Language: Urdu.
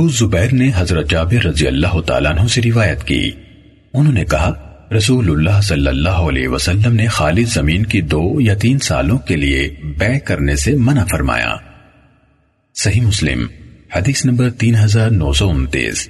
ابو زبیر نے حضرت جابر رضی اللہ تعالیٰ عنہ سے روایت کی۔ انہوں نے کہا، رسول اللہ صلی اللہ علیہ وسلم نے خالی زمین کی دو یا تین سالوں کے لیے بے کرنے سے منع فرمایا۔ صحیح مسلم، حدیث نمبر تین ہزار نو سو انتیس۔